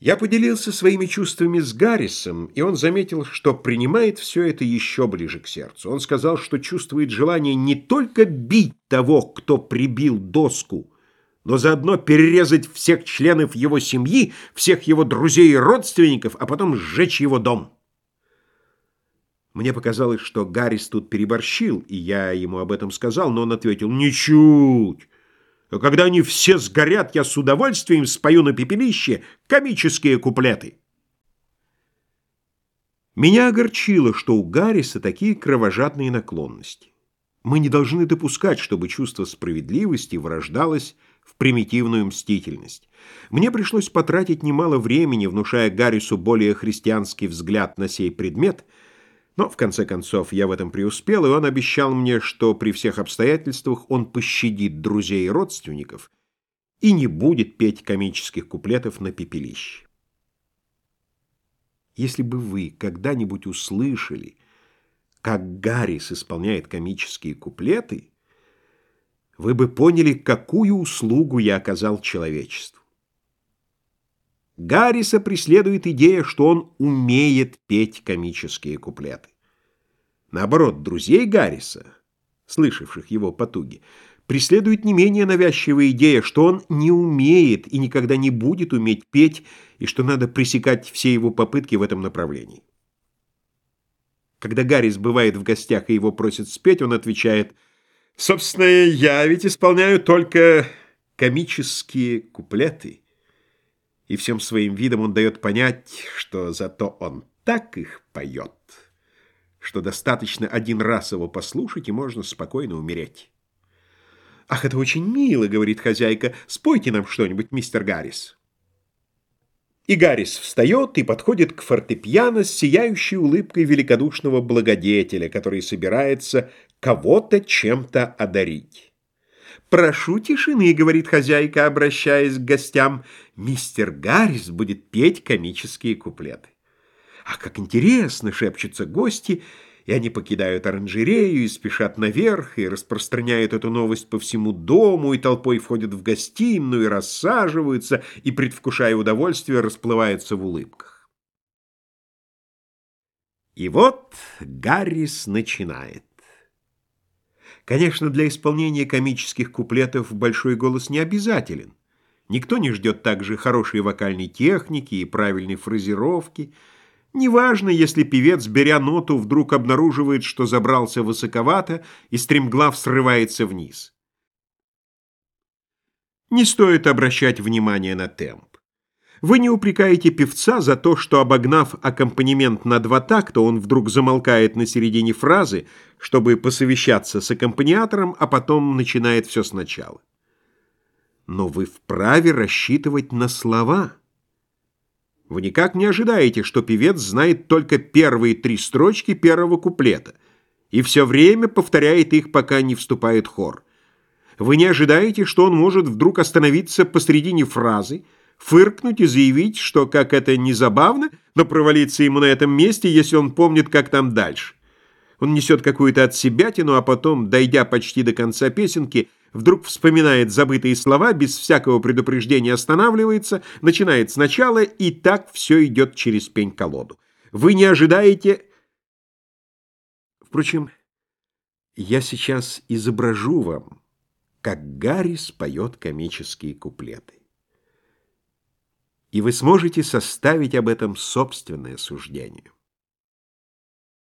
Я поделился своими чувствами с Гаррисом, и он заметил, что принимает все это еще ближе к сердцу. Он сказал, что чувствует желание не только бить того, кто прибил доску, но заодно перерезать всех членов его семьи, всех его друзей и родственников, а потом сжечь его дом. Мне показалось, что Гаррис тут переборщил, и я ему об этом сказал, но он ответил «Ничуть! Когда они все сгорят, я с удовольствием спою на пепелище комические куплеты». Меня огорчило, что у Гарриса такие кровожадные наклонности. Мы не должны допускать, чтобы чувство справедливости вырождалось в примитивную мстительность. Мне пришлось потратить немало времени, внушая Гаррису более христианский взгляд на сей предмет — но, в конце концов, я в этом преуспел, и он обещал мне, что при всех обстоятельствах он пощадит друзей и родственников и не будет петь комических куплетов на пепелище. Если бы вы когда-нибудь услышали, как Гаррис исполняет комические куплеты, вы бы поняли, какую услугу я оказал человечеству. Гарриса преследует идея, что он умеет петь комические куплеты. Наоборот, друзей Гарриса, слышавших его потуги, преследует не менее навязчивая идея, что он не умеет и никогда не будет уметь петь, и что надо пресекать все его попытки в этом направлении. Когда Гаррис бывает в гостях и его просят спеть, он отвечает, «Собственно, я ведь исполняю только комические куплеты» и всем своим видом он дает понять, что зато он так их поет, что достаточно один раз его послушать, и можно спокойно умереть. «Ах, это очень мило», — говорит хозяйка, — «спойте нам что-нибудь, мистер Гаррис». И Гаррис встает и подходит к фортепиано с сияющей улыбкой великодушного благодетеля, который собирается кого-то чем-то одарить. «Прошу тишины», — говорит хозяйка, обращаясь к гостям. «Мистер Гаррис будет петь комические куплеты». «А как интересно!» — шепчутся гости, и они покидают оранжерею и спешат наверх, и распространяют эту новость по всему дому, и толпой входят в гостиную, и рассаживаются, и, предвкушая удовольствие, расплываются в улыбках. И вот Гаррис начинает. Конечно, для исполнения комических куплетов большой голос не обязателен. Никто не ждет также хорошей вокальной техники и правильной фразировки. Неважно, если певец, беря ноту, вдруг обнаруживает, что забрался высоковато и стремглав срывается вниз. Не стоит обращать внимание на темп. Вы не упрекаете певца за то, что, обогнав аккомпанемент на два такта, он вдруг замолкает на середине фразы, чтобы посовещаться с аккомпаниатором, а потом начинает все сначала. Но вы вправе рассчитывать на слова. Вы никак не ожидаете, что певец знает только первые три строчки первого куплета и все время повторяет их, пока не вступает хор. Вы не ожидаете, что он может вдруг остановиться посредине фразы, фыркнуть и заявить, что, как это не забавно, но провалиться ему на этом месте, если он помнит, как там дальше. Он несет какую-то отсебятину, а потом, дойдя почти до конца песенки, вдруг вспоминает забытые слова, без всякого предупреждения останавливается, начинает сначала, и так все идет через пень-колоду. Вы не ожидаете... Впрочем, я сейчас изображу вам, как Гарри споет комические куплеты и вы сможете составить об этом собственное суждение.